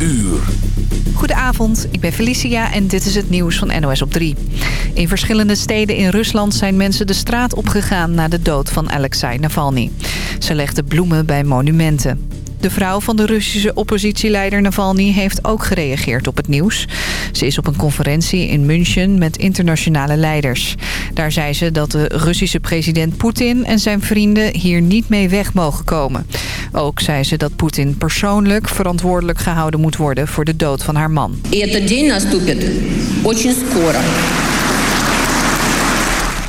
uur. Goedenavond, ik ben Felicia en dit is het nieuws van NOS op 3. In verschillende steden in Rusland zijn mensen de straat opgegaan... na de dood van Alexei Navalny. Ze legden bloemen bij monumenten. De vrouw van de Russische oppositieleider Navalny heeft ook gereageerd op het nieuws. Ze is op een conferentie in München met internationale leiders. Daar zei ze dat de Russische president Poetin en zijn vrienden hier niet mee weg mogen komen. Ook zei ze dat Poetin persoonlijk verantwoordelijk gehouden moet worden voor de dood van haar man.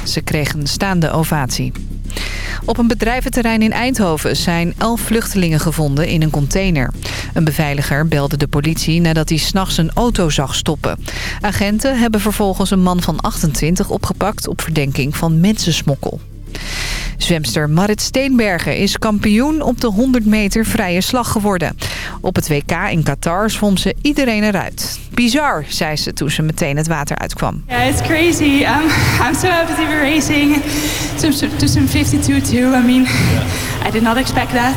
Ze kreeg een staande ovatie. Op een bedrijventerrein in Eindhoven zijn elf vluchtelingen gevonden in een container. Een beveiliger belde de politie nadat hij s'nachts een auto zag stoppen. Agenten hebben vervolgens een man van 28 opgepakt op verdenking van mensensmokkel. Zwemster Marit Steenbergen is kampioen op de 100 meter vrije slag geworden. Op het WK in Qatar zwom ze iedereen eruit. Bizar, zei ze toen ze meteen het water uitkwam. Yeah, it's crazy. Um, I'm so happy to be racing to some 52 too. I mean, I did not expect that.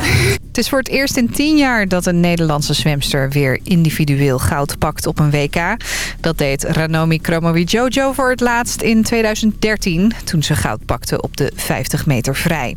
Het is voor het eerst in tien jaar dat een Nederlandse zwemster weer individueel goud pakt op een WK. Dat deed Ranomi Kromowidjojo voor het laatst in 2013, toen ze goud pakte op de 50 meter vrij.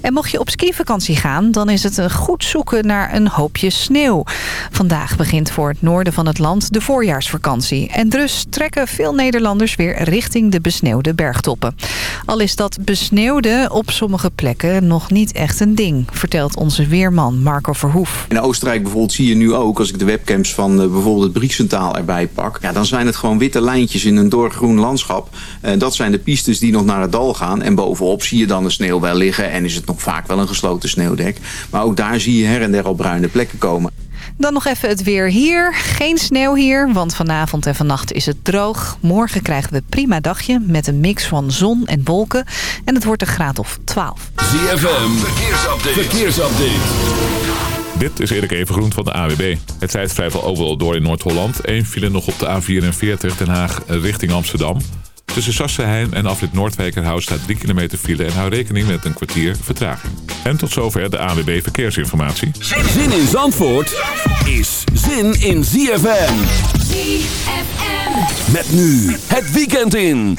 En mocht je op skivakantie gaan, dan is het een goed zoeken naar een hoopje sneeuw. Vandaag begint voor het noorden van het land de voorjaarsvakantie. En dus trekken veel Nederlanders weer richting de besneeuwde bergtoppen. Al is dat besneeuwde op sommige plekken nog niet echt een ding, vertelt onze weerman Marco Verhoef. In Oostenrijk bijvoorbeeld zie je nu ook, als ik de webcams van uh, bijvoorbeeld het Briekcentaal erbij pak... Ja, dan zijn het gewoon witte lijntjes in een doorgroen landschap. Uh, dat zijn de pistes die nog naar het dal gaan. En bovenop zie je dan de sneeuw wel liggen en is het nog vaak wel een gesloten sneeuwdek. Maar ook daar zie je her en der al bruine plekken komen. Dan nog even het weer hier. Geen sneeuw hier, want vanavond en vannacht is het droog. Morgen krijgen we prima dagje met een mix van zon en wolken. En het wordt een graad of 12. ZFM, verkeersupdate. verkeersupdate. Dit is Erik Evengroen van de AWB. Het rijdt vrijwel overal door in Noord-Holland. Eén file nog op de A44 Den Haag richting Amsterdam. Tussen Sassenheim en afrit Noordwijkerhout staat 3 kilometer file... en hou rekening met een kwartier vertraging. En tot zover de ANWB Verkeersinformatie. Zin in Zandvoort is zin in ZFM. ZFM. Met nu het weekend in.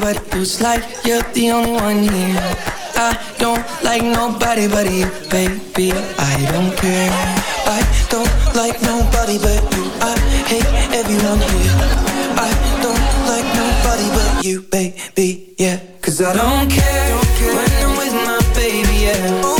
but It's like you're the only one here. I don't like nobody but you, baby. I don't care. I don't like nobody but you. I hate everyone here. I don't like nobody but you, baby, yeah Cause I don't care when I'm with my baby, yeah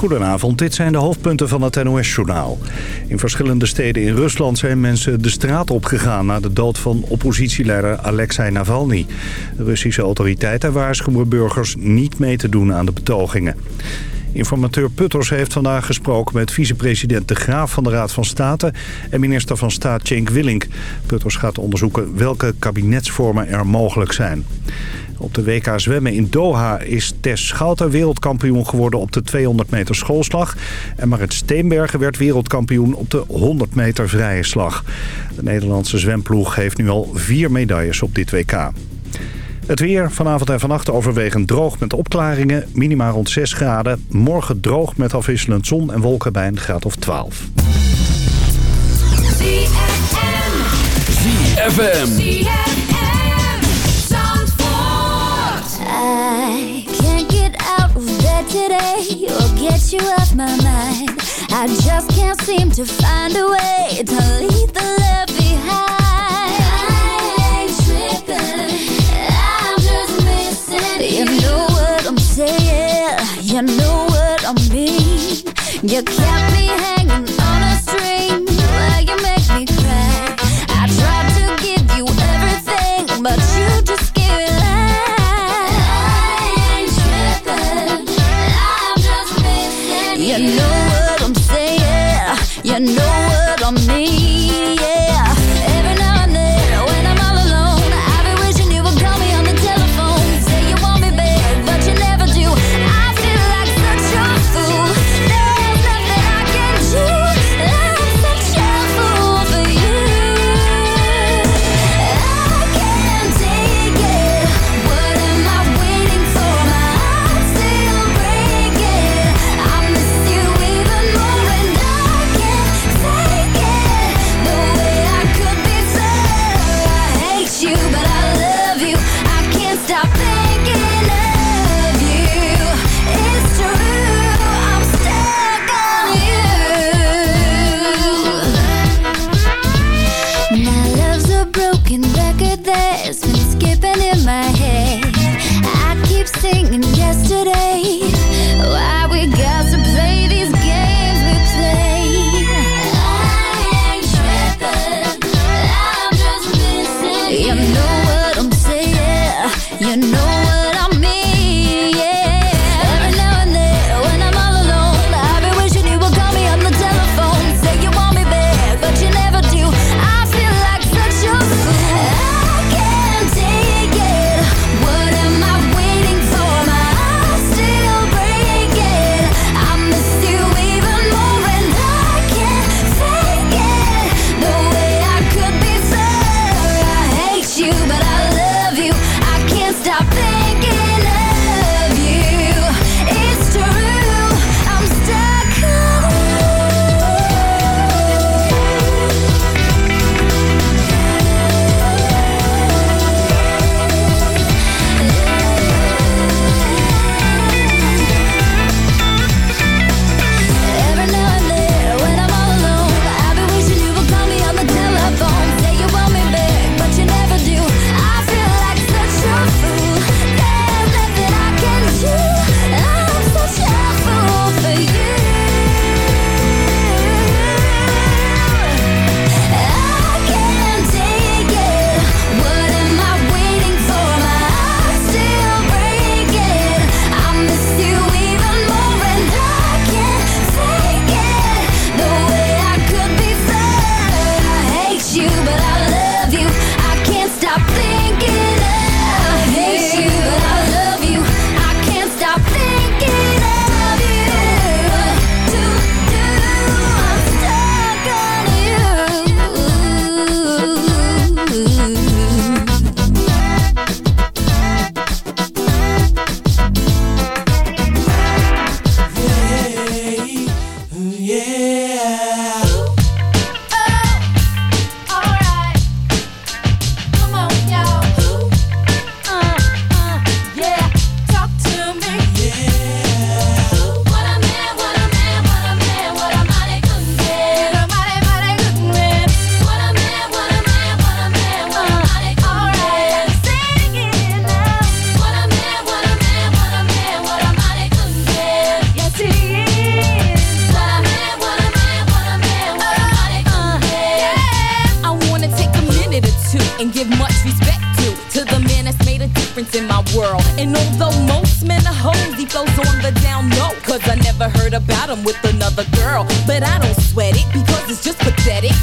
Goedenavond, dit zijn de hoofdpunten van het NOS-journaal. In verschillende steden in Rusland zijn mensen de straat opgegaan... na de dood van oppositieleider Alexei Navalny. De Russische autoriteiten waarschuwen burgers niet mee te doen aan de betogingen. Informateur Putters heeft vandaag gesproken met vicepresident De Graaf van de Raad van State... en minister van Staat Cenk Willink. Putters gaat onderzoeken welke kabinetsvormen er mogelijk zijn. Op de WK zwemmen in Doha is Tess Schouten wereldkampioen geworden op de 200 meter schoolslag. En Marit Steenbergen werd wereldkampioen op de 100 meter vrije slag. De Nederlandse zwemploeg heeft nu al vier medailles op dit WK. Het weer vanavond en vannacht overwegend droog met opklaringen. Minima rond 6 graden. Morgen droog met afwisselend zon en wolken bij een graad of 12. ZFM. Bed today or get you off my mind. I just can't seem to find a way to leave the love behind. I ain't tripping, I'm just missing you. know what I'm saying, you know what I mean. You kept me hanging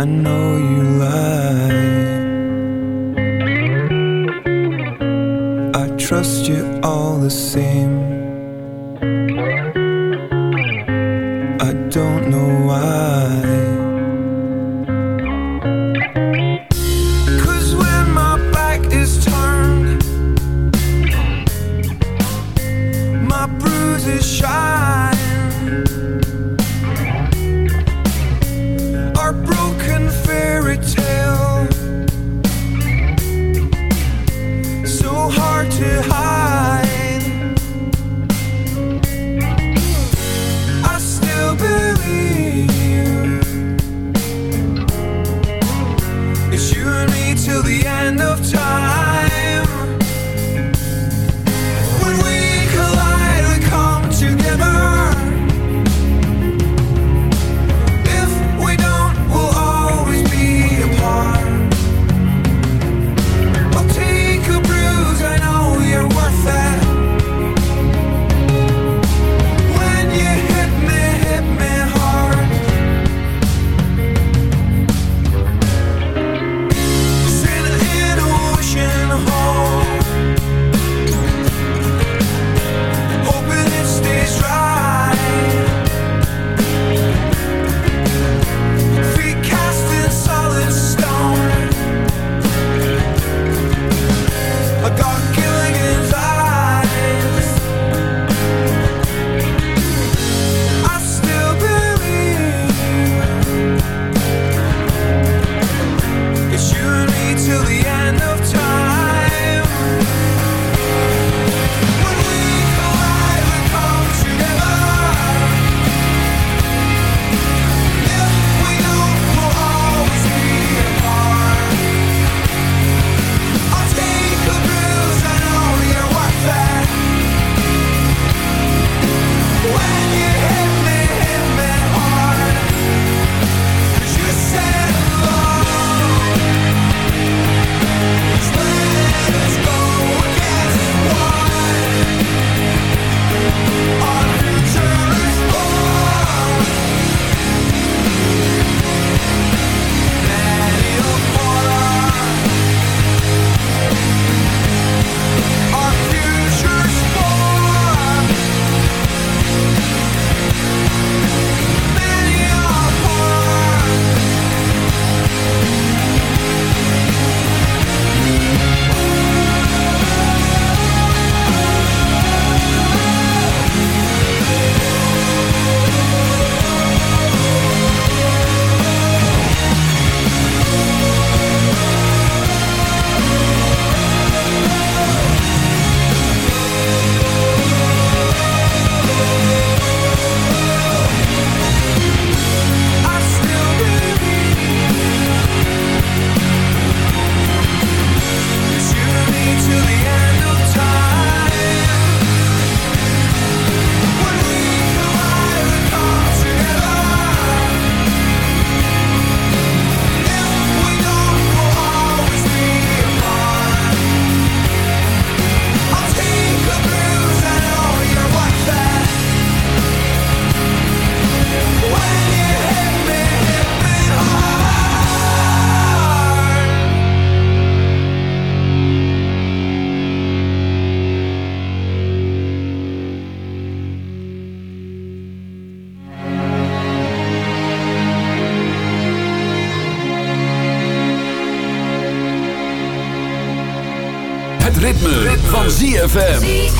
I know you lie. I trust you all the same. ZFM.